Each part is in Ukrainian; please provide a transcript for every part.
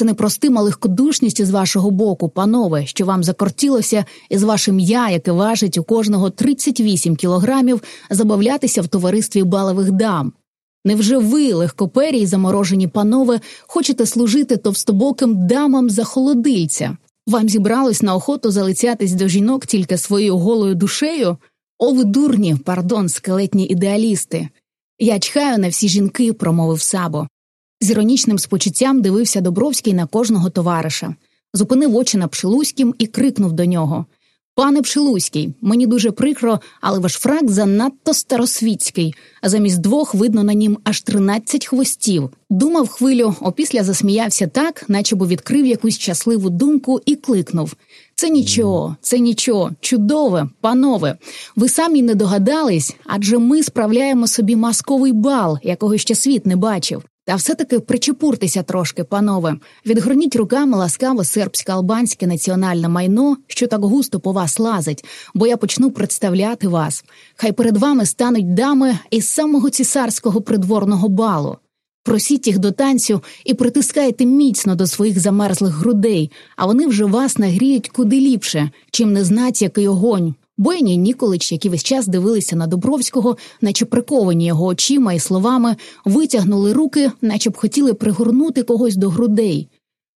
Це не простима легкодушність із вашого боку, панове, що вам закортілося із вашим я, яке важить у кожного 38 кілограмів, забавлятися в товаристві балових дам. Невже ви, легкопері й заморожені панове, хочете служити товстобоким дамам за холодильця? Вам зібралось на охоту залицятись до жінок тільки своєю голою душею? О, ви дурні, пардон, скелетні ідеалісти. Я чхаю на всі жінки, промовив Сабо. З іронічним спочуттям дивився Добровський на кожного товариша, зупинив очі на Пшилуськім і крикнув до нього Пане Пшилуський, мені дуже прикро, але ваш фрак занадто старосвітський, а замість двох видно на нім аж тринадцять хвостів. Думав хвилю, опісля засміявся так, наче бо відкрив якусь щасливу думку і кликнув Це нічого, це нічого, чудове, панове. Ви самі не догадались, адже ми справляємо собі масковий бал, якого ще світ не бачив. Та все-таки причепуртеся трошки, панове, відгорніть руками ласкаво сербське албанське національне майно, що так густо по вас лазить, бо я почну представляти вас. Хай перед вами стануть дами із самого цісарського придворного балу. Просіть їх до танцю і притискайте міцно до своїх замерзлих грудей, а вони вже вас нагріють куди ліпше, чим не знать, який огонь. Бойні Ніколич, які весь час дивилися на Добровського, наче приковані його очима і словами, витягнули руки, наче б хотіли пригорнути когось до грудей.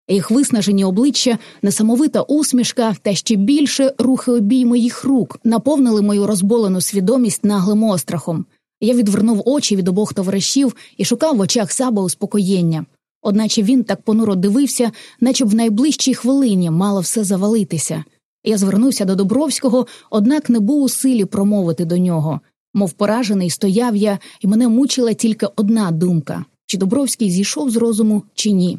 Їх виснажені обличчя, несамовита усмішка та ще більше рухи обійми їх рук наповнили мою розболену свідомість наглим острахом. Я відвернув очі від обох товаришів і шукав в очах саба успокоєння. Одначе він так понуро дивився, наче б в найближчій хвилині мало все завалитися. Я звернувся до Добровського, однак не був у силі промовити до нього. Мов поражений, стояв я, і мене мучила тільки одна думка чи Добровський зійшов з розуму, чи ні.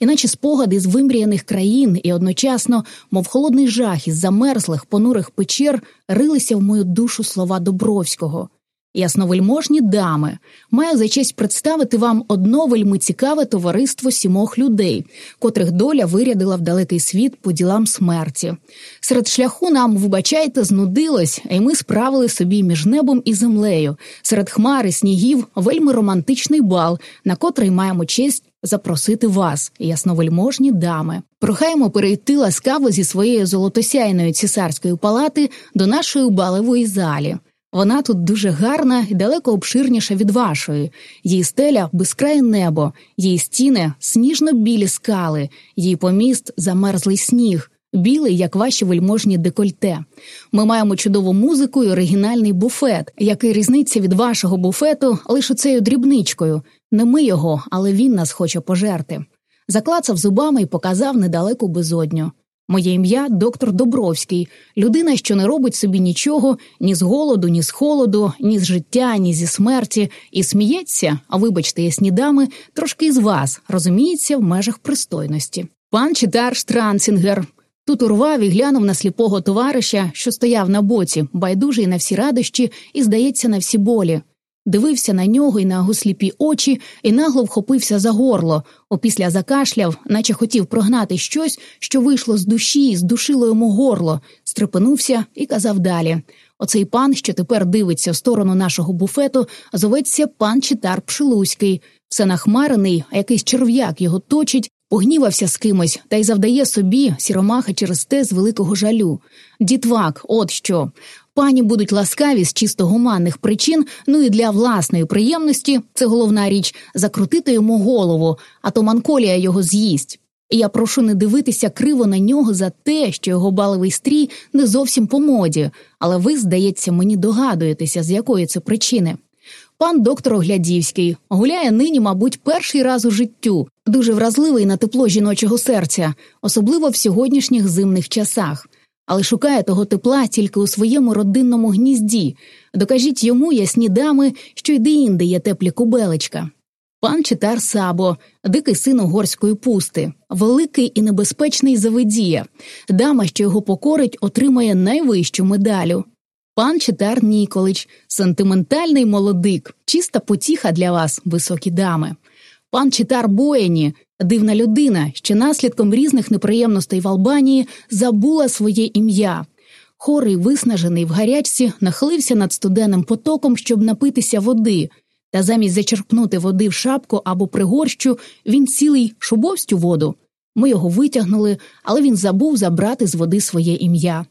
Іначе спогади з вимріяних країн і одночасно, мов холодний жах із замерзлих понурих печер, рилися в мою душу слова Добровського. Ясновельможні дами, маю за честь представити вам одно вельми цікаве товариство сімох людей, котрих доля вирядила в далекий світ по ділам смерті. Серед шляху нам, вибачайте, знудилось, і ми справили собі між небом і землею, серед хмари снігів вельми романтичний бал, на котрий маємо честь запросити вас, ясновельможні дами. Прохаємо перейти ласкаво зі своєї золотосяйної цісарської палати до нашої балевої залі. Вона тут дуже гарна і далеко обширніша від вашої, її стеля безкрає небо, її стіни сніжно білі скали, її поміст замерзлий сніг, білий, як ваші вельможні декольте. Ми маємо чудову музику і оригінальний буфет, який різниця від вашого буфету лише цією дрібничкою. Не ми його, але він нас хоче пожерти. Заклацав зубами і показав недалеку безодню. Моє ім'я доктор Добровський, людина, що не робить собі нічого ні з голоду, ні з холоду, ні з життя, ні зі смерті, і сміється, а вибачте, ясні дами, трошки із вас, розуміється, в межах пристойності. Пан четар Штранцінгер. Тут урвав і глянув на сліпого товариша, що стояв на боці, байдужий на всі радощі і, здається, на всі болі дивився на нього і на його сліпі очі і нагло вхопився за горло, опісля закашляв, наче хотів прогнати щось, що вийшло з душі здушило йому горло, стрепенувся і казав далі. Оцей пан, що тепер дивиться в сторону нашого буфету, зоветься пан Читар Пшилуський, все нахмарений, а якийсь черв'як його точить. Погнівався з кимось та й завдає собі сіромаха через те з великого жалю. Дітвак, от що. Пані будуть ласкаві з чисто гуманних причин, ну і для власної приємності це головна річ закрутити йому голову, а то манколія його з'їсть. І я прошу не дивитися криво на нього за те, що його баловий стрій не зовсім по моді, але ви, здається, мені догадуєтеся, з якої це причини. Пан доктор Оглядівський гуляє нині, мабуть, перший раз у життю, дуже вразливий на тепло жіночого серця, особливо в сьогоднішніх зимних часах але шукає того тепла тільки у своєму родинному гнізді. Докажіть йому, ясні дами, що й де-інде є теплі кубелечка. Пан читар Сабо, дикий син угорської пусти, великий і небезпечний заведія, дама, що його покорить, отримає найвищу медалю. Пан читар Ніколич, сентиментальний молодик, чиста потіха для вас, високі дами. Пан читар Боєні, дивна людина, що наслідком різних неприємностей в Албанії забула своє ім'я. Хорий, виснажений в гарячці, нахилився над студенним потоком, щоб напитися води, та замість зачерпнути води в шапку або пригорщу, він цілий шубовстю воду. Ми його витягнули, але він забув забрати з води своє ім'я.